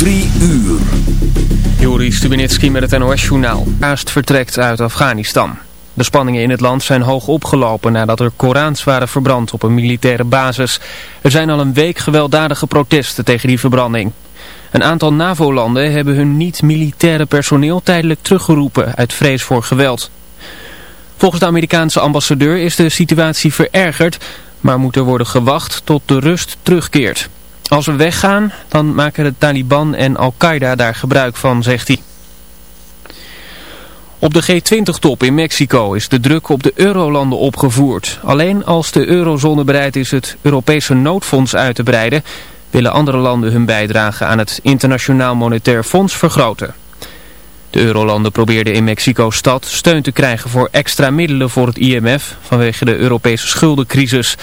Drie uur. Joris Stubenitski met het NOS-journaal. Haast vertrekt uit Afghanistan. De spanningen in het land zijn hoog opgelopen nadat er Korans waren verbrand op een militaire basis. Er zijn al een week gewelddadige protesten tegen die verbranding. Een aantal NAVO-landen hebben hun niet-militaire personeel tijdelijk teruggeroepen uit vrees voor geweld. Volgens de Amerikaanse ambassadeur is de situatie verergerd, maar moet er worden gewacht tot de rust terugkeert. Als we weggaan, dan maken de Taliban en Al-Qaeda daar gebruik van, zegt hij. Op de G20-top in Mexico is de druk op de eurolanden opgevoerd. Alleen als de eurozone bereid is het Europese noodfonds uit te breiden... willen andere landen hun bijdrage aan het Internationaal Monetair Fonds vergroten. De eurolanden probeerden in Mexico-stad steun te krijgen voor extra middelen voor het IMF... vanwege de Europese schuldencrisis...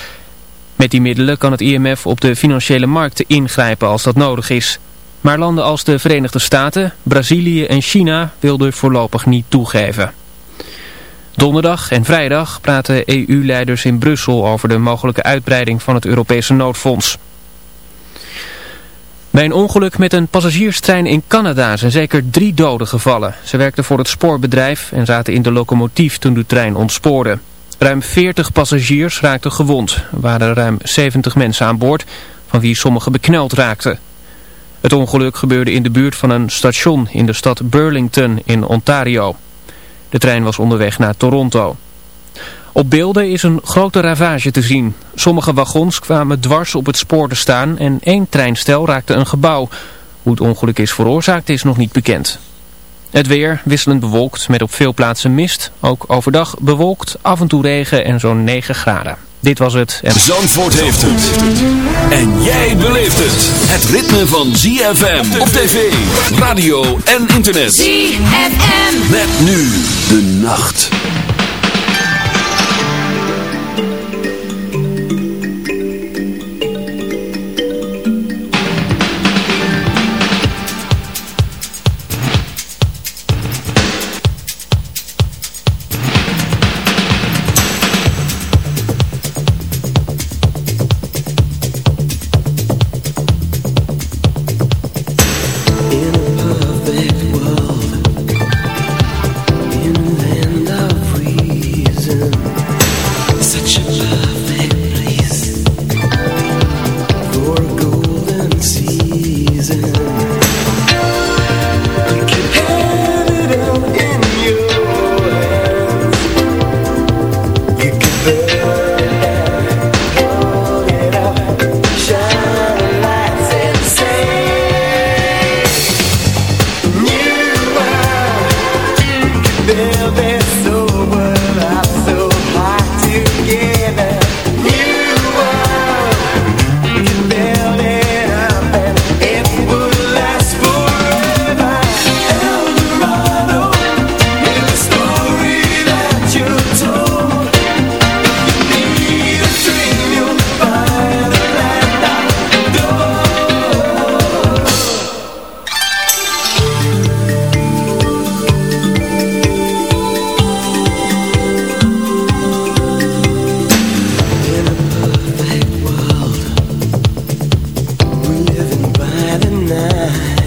Met die middelen kan het IMF op de financiële markten ingrijpen als dat nodig is. Maar landen als de Verenigde Staten, Brazilië en China wilden voorlopig niet toegeven. Donderdag en vrijdag praten EU-leiders in Brussel over de mogelijke uitbreiding van het Europese noodfonds. Bij een ongeluk met een passagierstrein in Canada zijn zeker drie doden gevallen. Ze werkten voor het spoorbedrijf en zaten in de locomotief toen de trein ontspoorde. Ruim 40 passagiers raakten gewond. Er waren ruim 70 mensen aan boord, van wie sommigen bekneld raakten. Het ongeluk gebeurde in de buurt van een station in de stad Burlington in Ontario. De trein was onderweg naar Toronto. Op beelden is een grote ravage te zien. Sommige wagons kwamen dwars op het spoor te staan en één treinstel raakte een gebouw. Hoe het ongeluk is veroorzaakt is nog niet bekend. Het weer wisselend bewolkt met op veel plaatsen mist. Ook overdag bewolkt, af en toe regen en zo'n 9 graden. Dit was het. En... Zandvoort heeft het. En jij beleeft het. Het ritme van ZFM op tv, radio en internet. ZFM. Met nu de nacht. Yeah.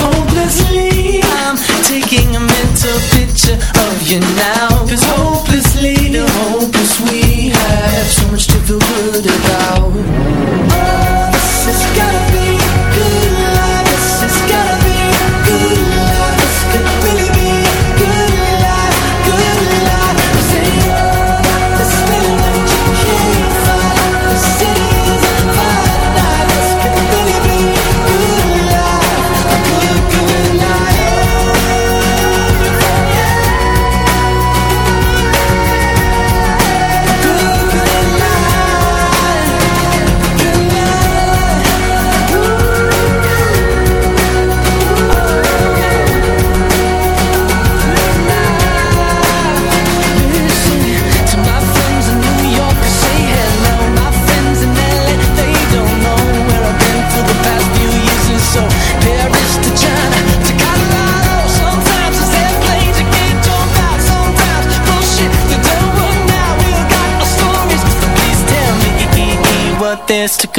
hopelessly. I'm taking a mental picture of you now. Cause hope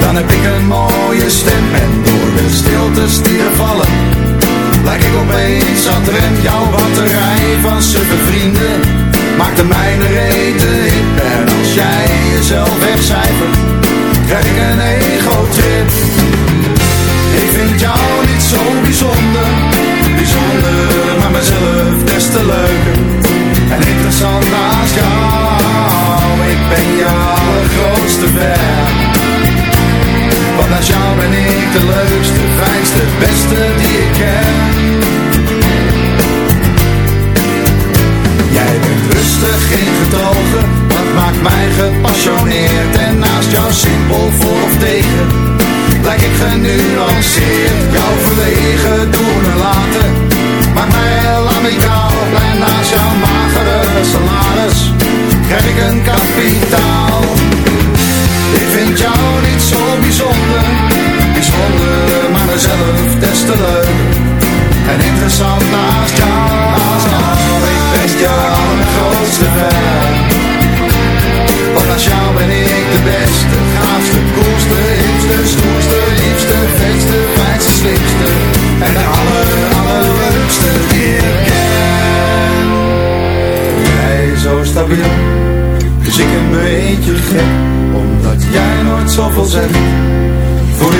Dan heb ik een mooie stem en door de stilte stieren vallen Lijk ik opeens aan de rem Jouw batterij van suffe vrienden Maakt de mijne reten hip. En als jij jezelf wegcijfert Krijg ik een ego-trip. Ik vind jou niet zo bijzonder Bijzonder, maar mezelf des te leuker En interessant naast jou. Ik ben jouw allergrootste fan de leukste, fijnste, beste die ik ken. Jij bent rustig in getogen, dat maakt mij gepassioneerd. En naast jouw simpel voor of tegen, lijk ik genuanceerd. Jouw verlegen doen en laten, maakt mij heel amicaal. En naast jouw magere salaris, krijg ik een kapitaal. Ik vind jou niet zo bijzonder niks wonder maar mezelf des te leuk. En interessant naast jou, ik ben jou allergrootste fan. Want als jou ben ik de beste, gaafste, koelste, hipste, stoerste, liefste, vetste, fijnste, slimste. En de aller, allerleukste die ik ken. Jij zo stabiel, dus ik een beetje gek, omdat jij nooit zoveel zegt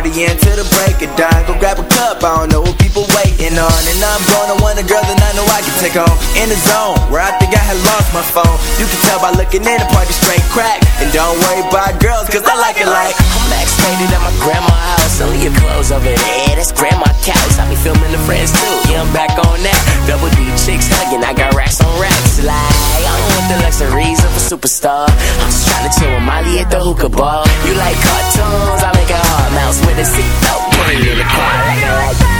partying till the break of dawn. Go grab a cup, I don't know what people waiting on. And I'm gonna want a girl that I know I can take home. In the zone, where I think I had lost my phone. You can tell by looking in the party straight crack. And don't worry about girls, cause I like it like. I'm faded at my grandma's house. Only your clothes over there, that's grandma couch. I be filming the friends too, yeah, I'm back on that. Double D chicks hugging, I got racks on racks. Like, I don't want the luxuries of a superstar. I'm just trying to chill with Molly at the hookah bar. You like cartoons? I make a hard mouse with a seatbelt. Put it in the car.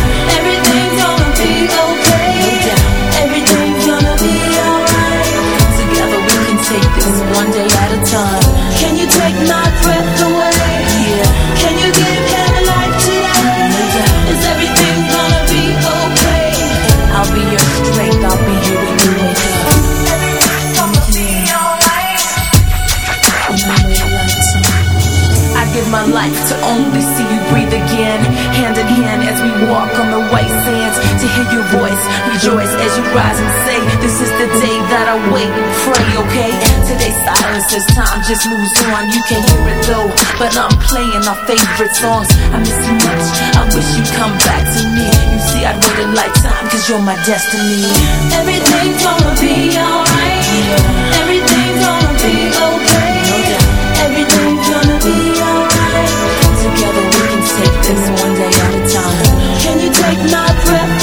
Time. As time just moves on. You can't hear it though, but I'm playing our favorite songs. I miss you much, I wish you'd come back to me. You see, I'd wait a lifetime, cause you're my destiny. Everything's gonna be alright. Everything's gonna be okay. Everything's gonna be alright. Together we can take this one day at a time. Can you take my breath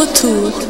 retour.